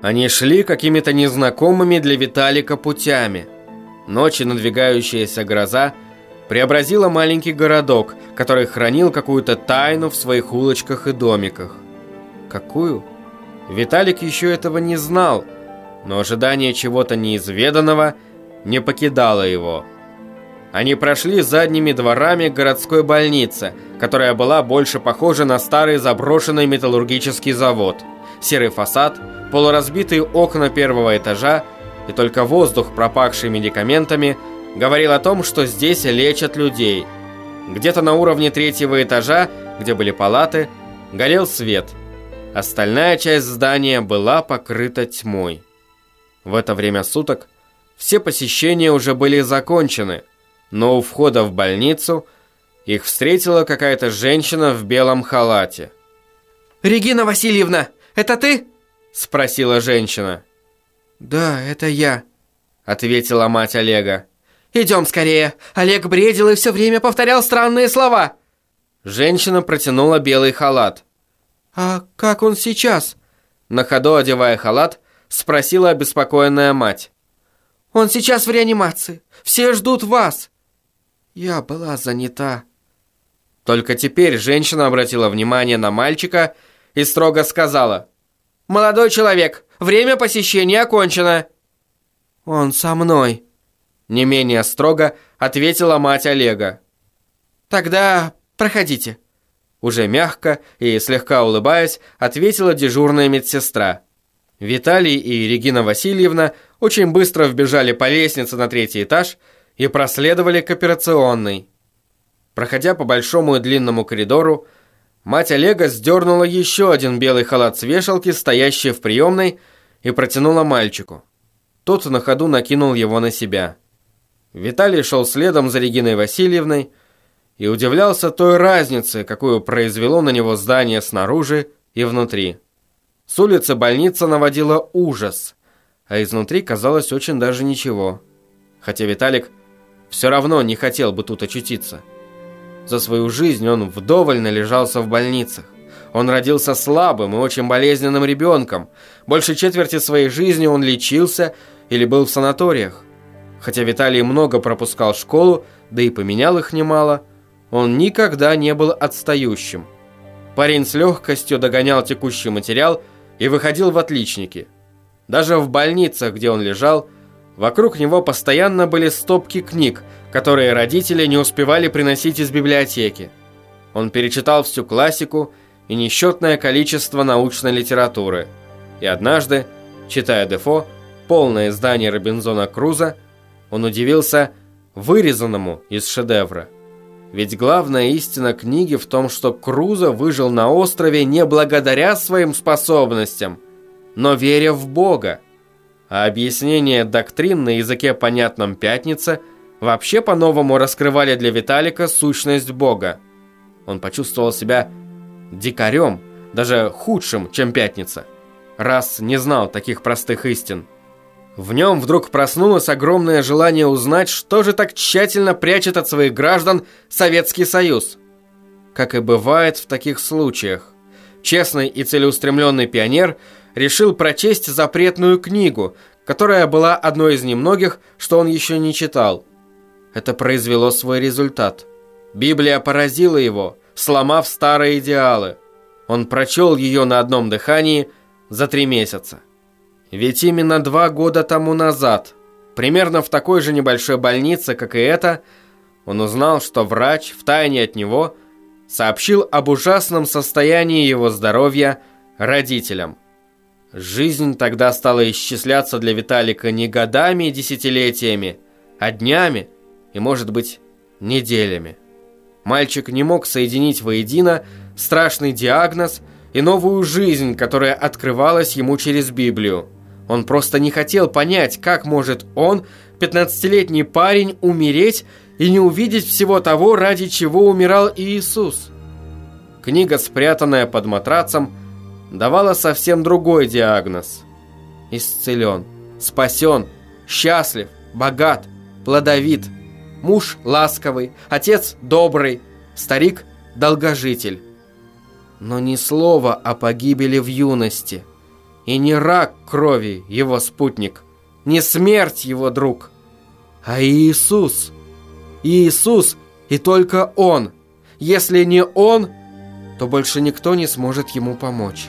Они шли какими-то незнакомыми для Виталика путями. Ночи надвигающаяся гроза преобразила маленький городок, который хранил какую-то тайну в своих улочках и домиках. Какую? Виталик еще этого не знал, но ожидание чего-то неизведанного не покидало его. Они прошли задними дворами городской больницы, которая была больше похожа на старый заброшенный металлургический завод. Серый фасад, полуразбитые окна первого этажа и только воздух, пропахший медикаментами, говорил о том, что здесь лечат людей. Где-то на уровне третьего этажа, где были палаты, горел свет. Остальная часть здания была покрыта тьмой. В это время суток все посещения уже были закончены – но у входа в больницу их встретила какая-то женщина в белом халате. «Регина Васильевна, это ты?» – спросила женщина. «Да, это я», – ответила мать Олега. «Идем скорее. Олег бредил и все время повторял странные слова». Женщина протянула белый халат. «А как он сейчас?» На ходу одевая халат, спросила обеспокоенная мать. «Он сейчас в реанимации. Все ждут вас». Я была занята. Только теперь женщина обратила внимание на мальчика и строго сказала. «Молодой человек, время посещения окончено». «Он со мной», — не менее строго ответила мать Олега. «Тогда проходите». Уже мягко и слегка улыбаясь, ответила дежурная медсестра. Виталий и Регина Васильевна очень быстро вбежали по лестнице на третий этаж и проследовали к операционной. Проходя по большому и длинному коридору, мать Олега сдернула еще один белый халат с вешалки, стоящий в приемной, и протянула мальчику. Тот на ходу накинул его на себя. Виталий шел следом за Региной Васильевной и удивлялся той разнице, какую произвело на него здание снаружи и внутри. С улицы больница наводила ужас, а изнутри казалось очень даже ничего. Хотя Виталик все равно не хотел бы тут очутиться. За свою жизнь он вдоволь належался в больницах. Он родился слабым и очень болезненным ребенком. Больше четверти своей жизни он лечился или был в санаториях. Хотя Виталий много пропускал школу, да и поменял их немало, он никогда не был отстающим. Парень с легкостью догонял текущий материал и выходил в отличники. Даже в больницах, где он лежал, Вокруг него постоянно были стопки книг, которые родители не успевали приносить из библиотеки. Он перечитал всю классику и несчетное количество научной литературы. И однажды, читая Дефо, полное издание Робинзона Круза, он удивился вырезанному из шедевра. Ведь главная истина книги в том, что Круза выжил на острове не благодаря своим способностям, но веря в Бога а объяснение доктрин на языке понятном «Пятница» вообще по-новому раскрывали для Виталика сущность Бога. Он почувствовал себя дикарем, даже худшим, чем «Пятница», раз не знал таких простых истин. В нем вдруг проснулось огромное желание узнать, что же так тщательно прячет от своих граждан Советский Союз. Как и бывает в таких случаях, честный и целеустремленный пионер – решил прочесть запретную книгу, которая была одной из немногих, что он еще не читал. Это произвело свой результат. Библия поразила его, сломав старые идеалы. Он прочел ее на одном дыхании за три месяца. Ведь именно два года тому назад, примерно в такой же небольшой больнице, как и эта, он узнал, что врач, втайне от него, сообщил об ужасном состоянии его здоровья родителям – Жизнь тогда стала исчисляться для Виталика не годами и десятилетиями, а днями и, может быть, неделями. Мальчик не мог соединить воедино страшный диагноз и новую жизнь, которая открывалась ему через Библию. Он просто не хотел понять, как может он, 15-летний парень, умереть и не увидеть всего того, ради чего умирал Иисус. Книга, спрятанная под матрацем, давала совсем другой диагноз. Исцелен, спасен, счастлив, богат, плодовит, муж ласковый, отец добрый, старик долгожитель. Но ни слова о погибели в юности И не рак крови его спутник, не смерть его друг, а Иисус. Иисус и только Он. Если не Он, то больше никто не сможет ему помочь.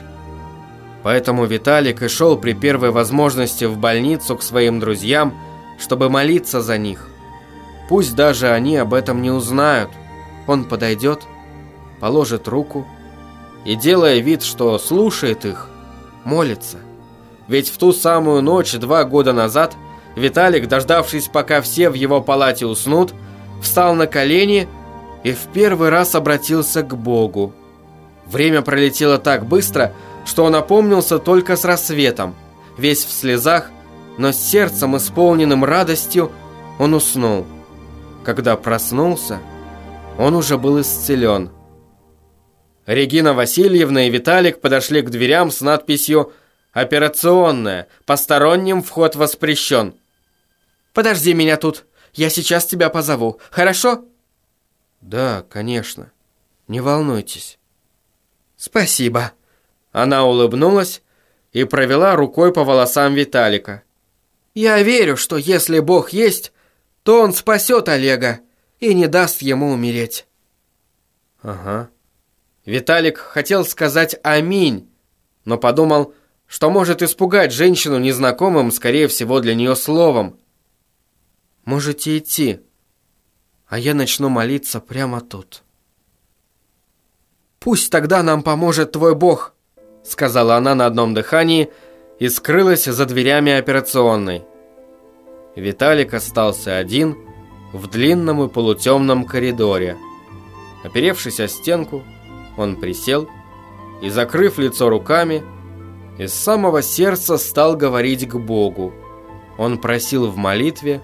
Поэтому Виталик и шел при первой возможности в больницу к своим друзьям, чтобы молиться за них. Пусть даже они об этом не узнают. Он подойдет, положит руку и, делая вид, что слушает их, молится. Ведь в ту самую ночь два года назад Виталик, дождавшись, пока все в его палате уснут, встал на колени и в первый раз обратился к Богу. Время пролетело так быстро, что он опомнился только с рассветом. Весь в слезах, но с сердцем, исполненным радостью, он уснул. Когда проснулся, он уже был исцелен. Регина Васильевна и Виталик подошли к дверям с надписью «Операционная. Посторонним вход воспрещен». «Подожди меня тут. Я сейчас тебя позову. Хорошо?» «Да, конечно. Не волнуйтесь». «Спасибо». Она улыбнулась и провела рукой по волосам Виталика. «Я верю, что если Бог есть, то Он спасет Олега и не даст ему умереть». «Ага». Виталик хотел сказать «Аминь», но подумал, что может испугать женщину незнакомым, скорее всего, для нее словом. «Можете идти, а я начну молиться прямо тут». «Пусть тогда нам поможет твой Бог», сказала она на одном дыхании и скрылась за дверями операционной. Виталик остался один в длинном и полутемном коридоре. Оперевшись о стенку, он присел и, закрыв лицо руками, из самого сердца стал говорить к Богу. Он просил в молитве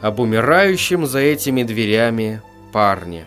об умирающем за этими дверями парне.